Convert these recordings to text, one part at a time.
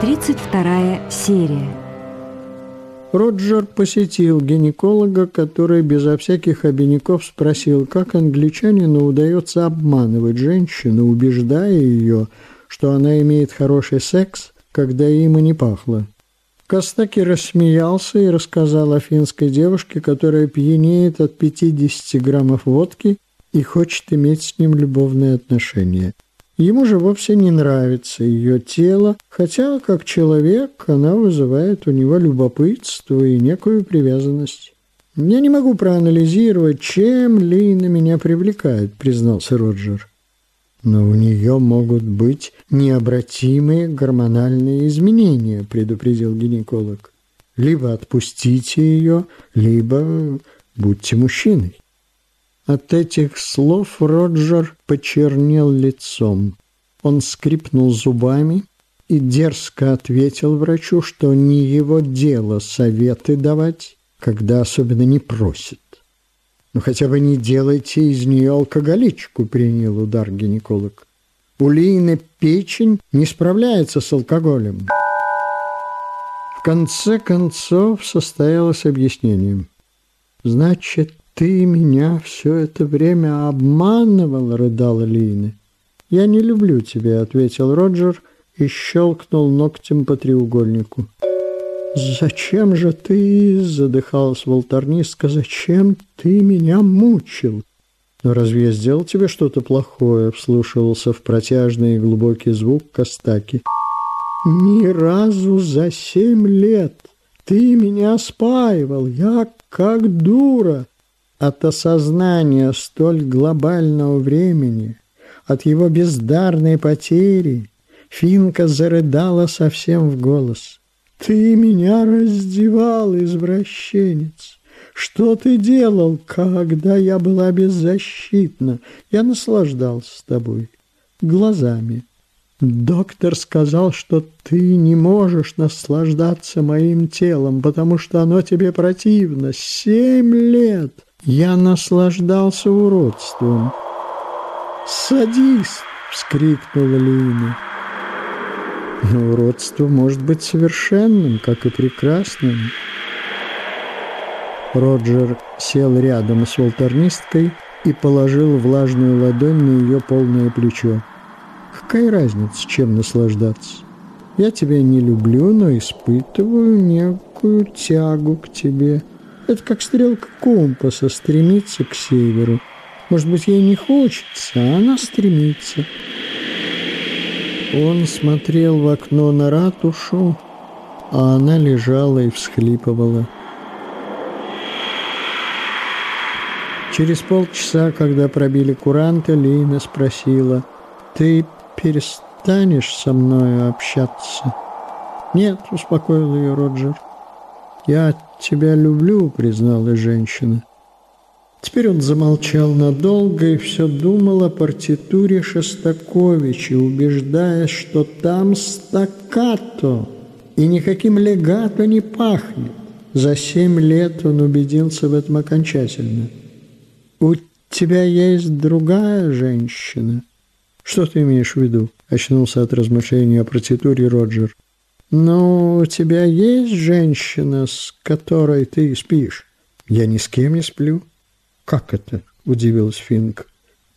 32 серия. Роджер посетил гинеколога, который безо всяких обиняков спросил, как англичанину удается обманывать женщину, убеждая ее, что она имеет хороший секс, когда им и не пахло. Костаки рассмеялся и рассказал о финской девушке, которая пьянеет от 50 граммов водки и хочет иметь с ним любовные отношения. Ему же вовсе не нравится ее тело, хотя, как человек, она вызывает у него любопытство и некую привязанность. «Я не могу проанализировать, чем Лина меня привлекает», — признался Роджер. «Но у нее могут быть необратимые гормональные изменения», — предупредил гинеколог. «Либо отпустите ее, либо будьте мужчиной». От этих слов Роджер почернел лицом. Он скрипнул зубами и дерзко ответил врачу, что не его дело советы давать, когда особенно не просит. «Ну хотя бы не делайте из нее алкоголичку», — принял удар гинеколог. «У Лины печень не справляется с алкоголем». В конце концов состоялось объяснение. «Значит, «Ты меня все это время обманывал», — рыдала Лина. «Я не люблю тебя», — ответил Роджер и щелкнул ногтем по треугольнику. «Зачем же ты?» — задыхалась волторнистка. «Зачем ты меня мучил?» «Но разве я сделал тебе что-то плохое?» — вслушивался в протяжный и глубокий звук Костаки. «Ни разу за семь лет ты меня спаивал, я как дура!» От осознания столь глобального времени, от его бездарной потери, Финка зарыдала совсем в голос. «Ты меня раздевал, извращенец! Что ты делал, когда я была беззащитна? Я наслаждался тобой, глазами. Доктор сказал, что ты не можешь наслаждаться моим телом, потому что оно тебе противно. Семь лет!» Я наслаждался уродством. «Садись!» — вскрикнула Лина. Но уродство может быть совершенным, как и прекрасным. Роджер сел рядом с волторнисткой и положил влажную ладонь на ее полное плечо. «Какая разница, чем наслаждаться? Я тебя не люблю, но испытываю некую тягу к тебе». Это как стрелка компаса стремится к северу. Может быть, ей не хочется, а она стремится. Он смотрел в окно на ратушу, а она лежала и всхлипывала. Через полчаса, когда пробили куранты, Лина спросила, «Ты перестанешь со мной общаться?» «Нет», — успокоил ее Роджер. «Я тебя люблю», — призналась женщина. Теперь он замолчал надолго и все думал о партитуре Шостаковича, убеждаясь, что там стаккато и никаким легато не пахнет. За семь лет он убедился в этом окончательно. «У тебя есть другая женщина?» «Что ты имеешь в виду?» – очнулся от размышления о партитуре Роджер. «Но у тебя есть женщина, с которой ты спишь?» «Я ни с кем не сплю». «Как это?» – удивилась Финк.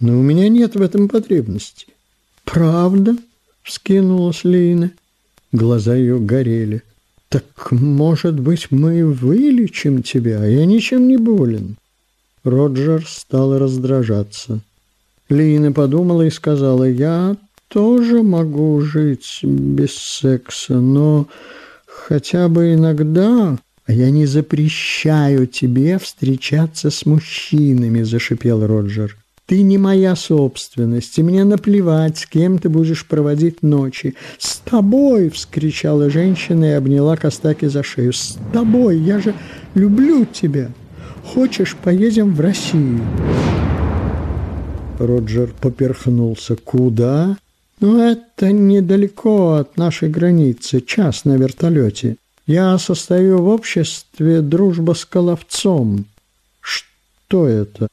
«Но у меня нет в этом потребности». «Правда?» – вскинулась Лина. Глаза ее горели. «Так, может быть, мы вылечим тебя? Я ничем не болен». Роджер стал раздражаться. Лина подумала и сказала, «Я тоже могу жить без секса, но хотя бы иногда... Я не запрещаю тебе встречаться с мужчинами, зашипел Роджер. Ты не моя собственность, и мне наплевать, с кем ты будешь проводить ночи. С тобой, вскричала женщина и обняла Костаки за шею. С тобой, я же люблю тебя. Хочешь, поедем в Россию? Роджер поперхнулся. Куда? Но это недалеко от нашей границы, час на вертолете. Я состою в обществе «Дружба с Коловцом». Что это?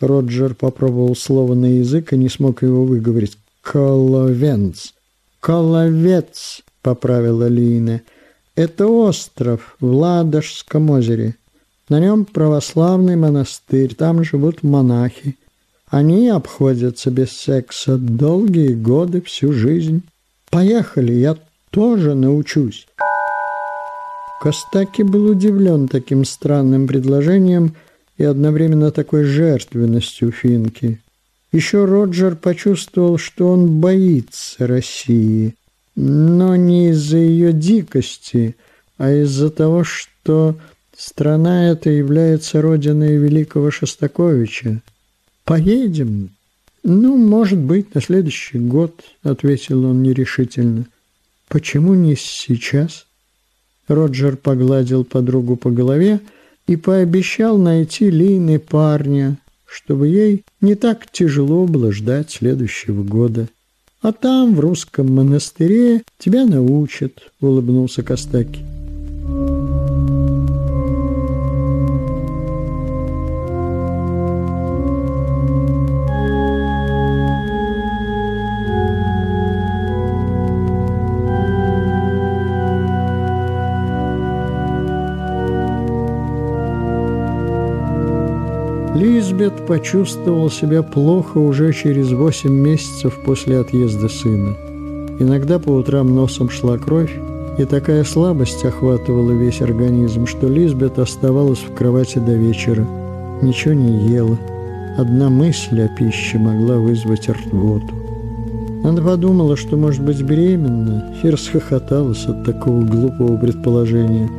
Роджер попробовал слово на язык и не смог его выговорить. Коловенц. Коловец, поправила Лина. Это остров в Ладожском озере. На нем православный монастырь, там живут монахи. Они обходятся без секса долгие годы, всю жизнь. Поехали, я тоже научусь. Костаки был удивлен таким странным предложением и одновременно такой жертвенностью Финки. Еще Роджер почувствовал, что он боится России, но не из-за ее дикости, а из-за того, что страна эта является родиной великого Шостаковича. «Поедем?» «Ну, может быть, на следующий год», — ответил он нерешительно. «Почему не сейчас?» Роджер погладил подругу по голове и пообещал найти Лины парня, чтобы ей не так тяжело было ждать следующего года. «А там, в русском монастыре, тебя научат», — улыбнулся Костаки. Лизбет почувствовал себя плохо уже через восемь месяцев после отъезда сына. Иногда по утрам носом шла кровь, и такая слабость охватывала весь организм, что Лизбет оставалась в кровати до вечера, ничего не ела. Одна мысль о пище могла вызвать рвоту. Она подумала, что может быть беременна, и расхохоталась от такого глупого предположения.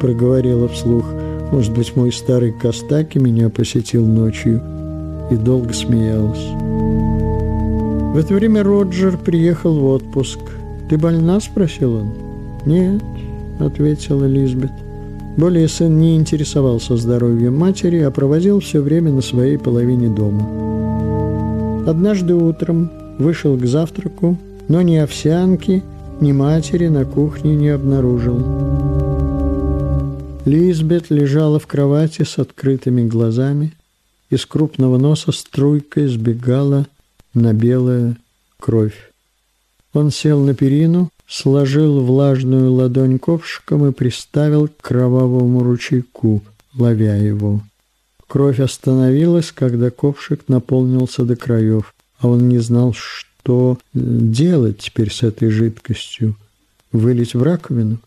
Проговорила вслух – может быть, мой старый Костаки меня посетил ночью и долго смеялась. В это время Роджер приехал в отпуск. «Ты больна?» – спросил он. «Нет», – ответила Лизбет. Более сын не интересовался здоровьем матери, а проводил все время на своей половине дома. Однажды утром вышел к завтраку, но ни овсянки, ни матери на кухне не обнаружил. Лизбет лежала в кровати с открытыми глазами, из крупного носа струйкой сбегала на белая кровь. Он сел на перину, сложил влажную ладонь ковшиком и приставил к кровавому ручейку, ловя его. Кровь остановилась, когда ковшик наполнился до краев, а он не знал, что делать теперь с этой жидкостью. Вылить в раковину?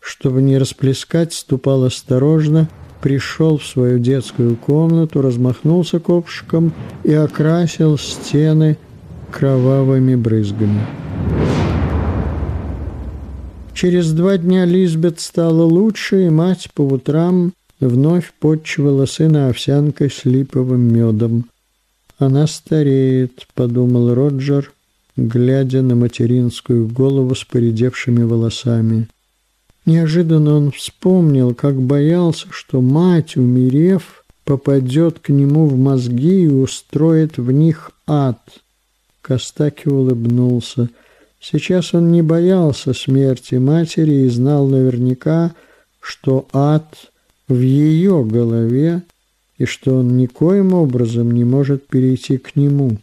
Чтобы не расплескать, ступал осторожно, пришел в свою детскую комнату, размахнулся ковшиком и окрасил стены кровавыми брызгами. Через два дня Лизбет стала лучше, и мать по утрам вновь подчивала сына овсянкой с липовым медом. «Она стареет», — подумал Роджер, глядя на материнскую голову с поредевшими волосами. Неожиданно он вспомнил, как боялся, что мать, умерев, попадет к нему в мозги и устроит в них ад. Костаки улыбнулся. Сейчас он не боялся смерти матери и знал наверняка, что ад в ее голове и что он никоим образом не может перейти к нему.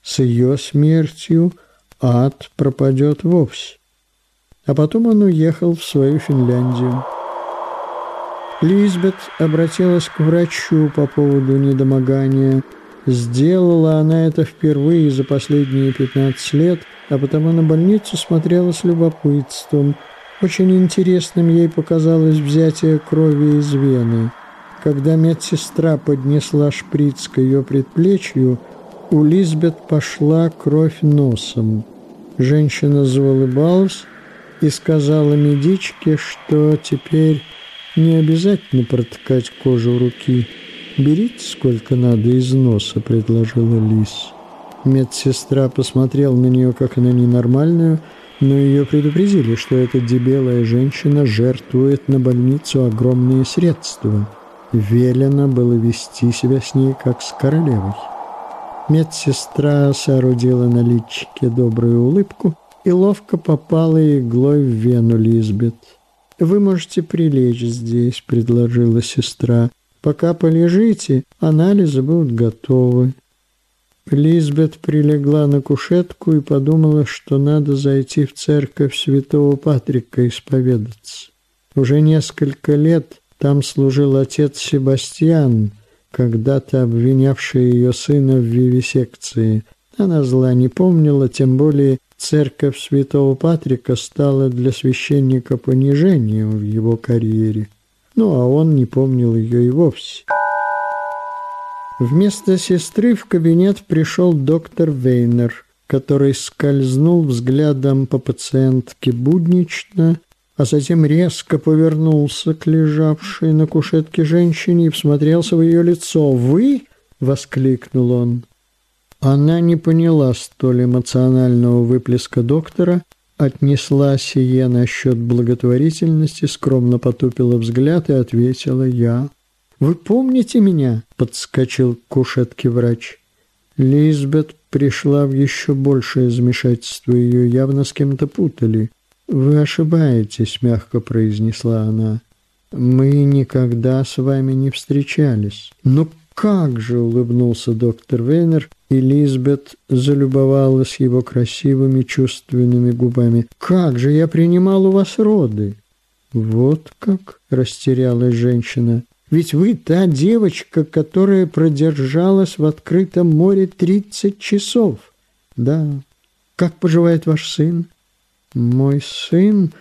С ее смертью ад пропадет вовсе а потом он уехал в свою Финляндию. Лизбет обратилась к врачу по поводу недомогания. Сделала она это впервые за последние 15 лет, а потому на больницу смотрела с любопытством. Очень интересным ей показалось взятие крови из вены. Когда медсестра поднесла шприц к ее предплечью, у Лизбет пошла кровь носом. Женщина заулыбалась, и сказала медичке, что теперь не обязательно протыкать кожу руки. «Берите сколько надо из носа», — предложила Лис. Медсестра посмотрела на нее как на ненормальную, но ее предупредили, что эта дебелая женщина жертвует на больницу огромные средства. Велено было вести себя с ней как с королевой. Медсестра соорудила на личике добрую улыбку и ловко попала иглой в вену Лизбет. «Вы можете прилечь здесь», — предложила сестра. «Пока полежите, анализы будут готовы». Лизбет прилегла на кушетку и подумала, что надо зайти в церковь святого Патрика исповедаться. Уже несколько лет там служил отец Себастьян, когда-то обвинявший ее сына в вивисекции. Она зла не помнила, тем более церковь святого Патрика стала для священника понижением в его карьере. Ну, а он не помнил ее и вовсе. Вместо сестры в кабинет пришел доктор Вейнер, который скользнул взглядом по пациентке буднично, а затем резко повернулся к лежавшей на кушетке женщине и всмотрелся в ее лицо. «Вы?» — воскликнул он. Она не поняла столь эмоционального выплеска доктора, отнесла сие насчет благотворительности, скромно потупила взгляд и ответила «Я». «Вы помните меня?» – подскочил к кушетке врач. Лизбет пришла в еще большее замешательство, ее явно с кем-то путали. «Вы ошибаетесь», – мягко произнесла она. «Мы никогда с вами не встречались». «Ну как же!» – улыбнулся доктор Вейнер, и Лизбет залюбовалась его красивыми чувственными губами. «Как же я принимал у вас роды!» «Вот как!» – растерялась женщина. Ведь вы та девочка, которая продержалась в открытом море 30 часов. Да. Как поживает ваш сын? Мой сын...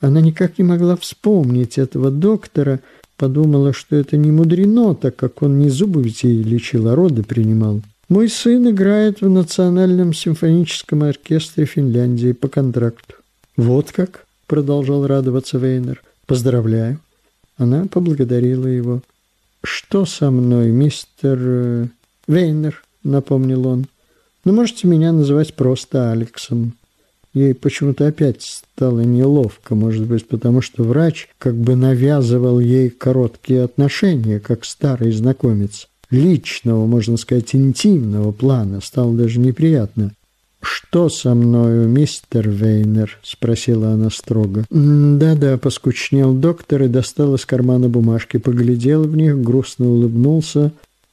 Она никак не могла вспомнить этого доктора, подумала, что это не мудрено, так как он не зубы ведь ей лечил, а роды принимал. Мой сын играет в Национальном симфоническом оркестре Финляндии по контракту. Вот как, продолжал радоваться Вейнер. Поздравляю. Она поблагодарила его. «Что со мной, мистер э, Вейнер?» — напомнил он. «Ну, можете меня называть просто Алексом». Ей почему-то опять стало неловко, может быть, потому что врач как бы навязывал ей короткие отношения, как старый знакомец. Личного, можно сказать, интимного плана стало даже неприятно. «Что со мною, мистер Вейнер?» – спросила она строго. «Да-да», – поскучнел доктор и достал из кармана бумажки, поглядел в них, грустно улыбнулся.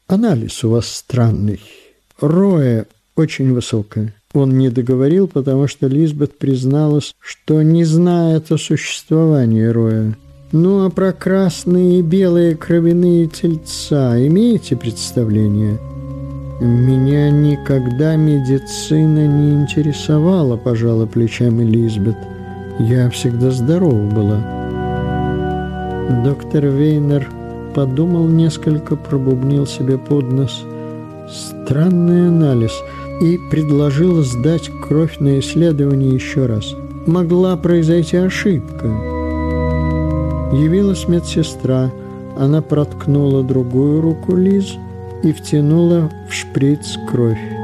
«Анализ у вас странный. Роя очень высокая». Он не договорил, потому что Лизбет призналась, что не знает о существовании Роя. «Ну, а про красные и белые кровяные тельца имеете представление?» «Меня никогда медицина не интересовала», – пожала плечами Лизбет. «Я всегда здорова была». Доктор Вейнер подумал несколько, пробубнил себе под нос. Странный анализ и предложил сдать кровь на исследование еще раз. Могла произойти ошибка. Явилась медсестра. Она проткнула другую руку Лиз – и втянула в шприц кровь.